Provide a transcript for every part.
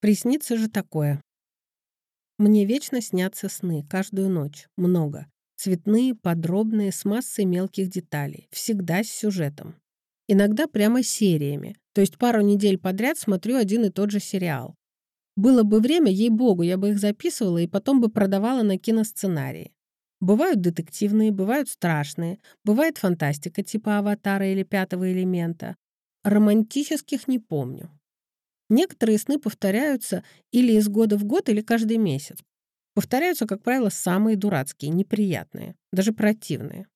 Приснится же такое. Мне вечно снятся сны, каждую ночь, много. Цветные, подробные, с массой мелких деталей, всегда с сюжетом. Иногда прямо сериями, то есть пару недель подряд смотрю один и тот же сериал. Было бы время, ей-богу, я бы их записывала и потом бы продавала на киносценарии. Бывают детективные, бывают страшные, бывает фантастика типа «Аватара» или «Пятого элемента». Романтических не помню. Некоторые сны повторяются или из года в год, или каждый месяц. Повторяются, как правило, самые дурацкие, неприятные, даже противные.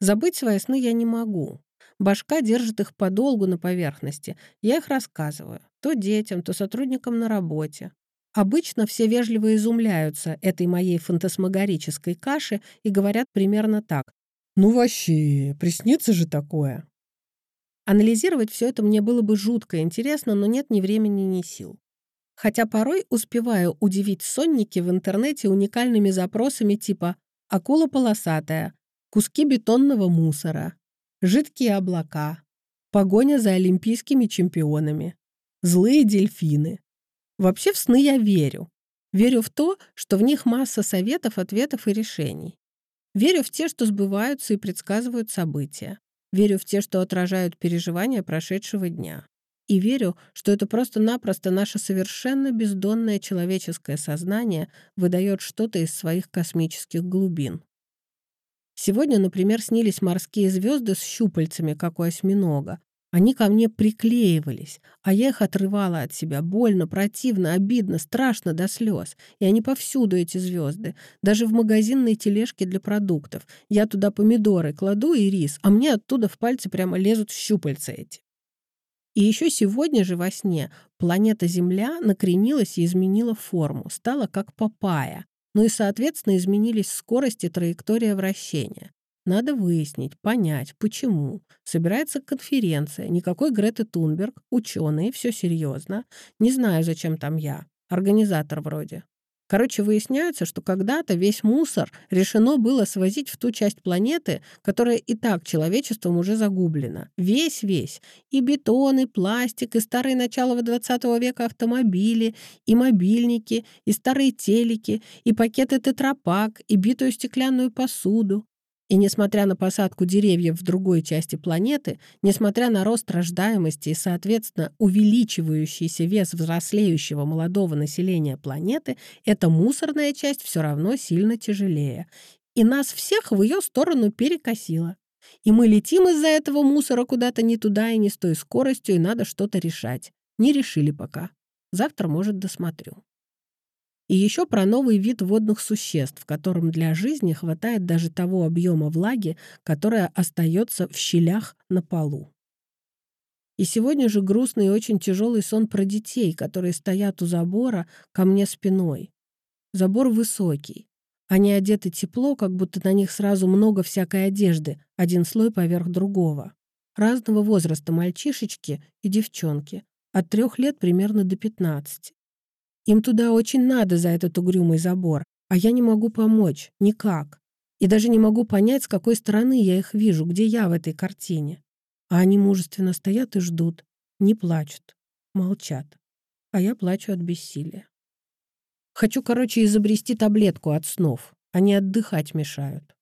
Забыть свои сны я не могу. Башка держит их подолгу на поверхности. Я их рассказываю. То детям, то сотрудникам на работе. Обычно все вежливо изумляются этой моей фантасмагорической каше и говорят примерно так. «Ну вообще, приснится же такое!» Анализировать все это мне было бы жутко интересно, но нет ни времени, ни сил. Хотя порой успеваю удивить сонники в интернете уникальными запросами типа «акула полосатая», «куски бетонного мусора», «жидкие облака», «погоня за олимпийскими чемпионами», «злые дельфины». Вообще в сны я верю. Верю в то, что в них масса советов, ответов и решений. Верю в те, что сбываются и предсказывают события. Верю в те, что отражают переживания прошедшего дня. И верю, что это просто-напросто наше совершенно бездонное человеческое сознание выдает что-то из своих космических глубин. Сегодня, например, снились морские звезды с щупальцами, как у осьминога. Они ко мне приклеивались, а я их отрывала от себя. Больно, противно, обидно, страшно до слез. И они повсюду, эти звезды. Даже в магазинной тележке для продуктов. Я туда помидоры кладу и рис, а мне оттуда в пальцы прямо лезут щупальца эти. И еще сегодня же во сне планета Земля накренилась и изменила форму, стала как папая. Ну и, соответственно, изменились скорость и траектория вращения. Надо выяснить, понять, почему. Собирается конференция, никакой Греты Тунберг, ученые, все серьезно. Не знаю, зачем там я. Организатор вроде. Короче, выясняется, что когда-то весь мусор решено было свозить в ту часть планеты, которая и так человечеством уже загублена. Весь-весь. И бетон, и пластик, и старые начала 20 века автомобили, и мобильники, и старые телеки, и пакеты тетрапак, и битую стеклянную посуду. И несмотря на посадку деревьев в другой части планеты, несмотря на рост рождаемости и, соответственно, увеличивающийся вес взрослеющего молодого населения планеты, эта мусорная часть все равно сильно тяжелее. И нас всех в ее сторону перекосило. И мы летим из-за этого мусора куда-то не туда и не с той скоростью, и надо что-то решать. Не решили пока. Завтра, может, досмотрю. И еще про новый вид водных существ, которым для жизни хватает даже того объема влаги, которая остается в щелях на полу. И сегодня же грустный и очень тяжелый сон про детей, которые стоят у забора ко мне спиной. Забор высокий. Они одеты тепло, как будто на них сразу много всякой одежды, один слой поверх другого. Разного возраста мальчишечки и девчонки, от трех лет примерно до пятнадцати. Им туда очень надо за этот угрюмый забор, а я не могу помочь, никак. И даже не могу понять, с какой стороны я их вижу, где я в этой картине. А они мужественно стоят и ждут, не плачут, молчат. А я плачу от бессилия. Хочу, короче, изобрести таблетку от снов. Они отдыхать мешают.